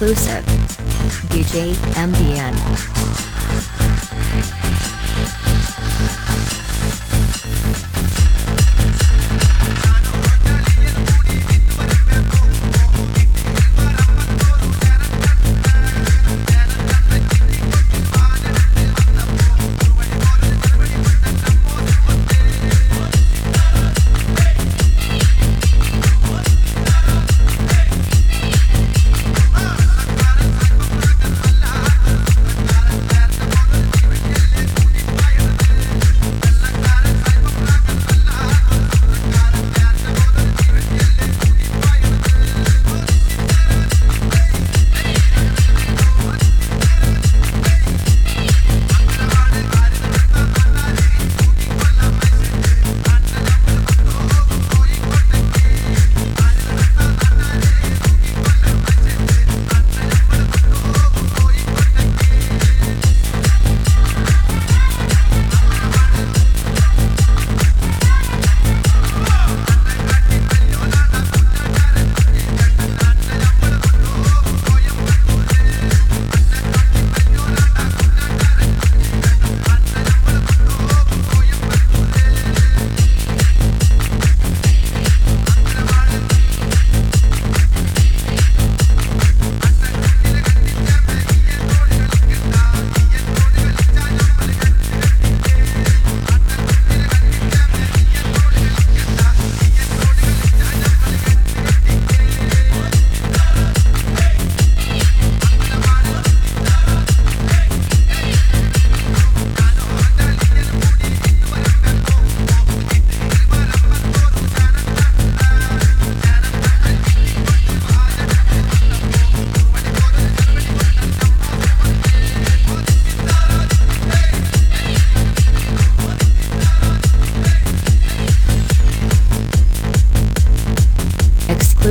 Exclusive. DJ MDN.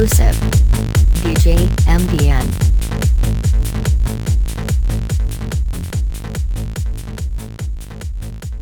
Exclusive. DJ MDN.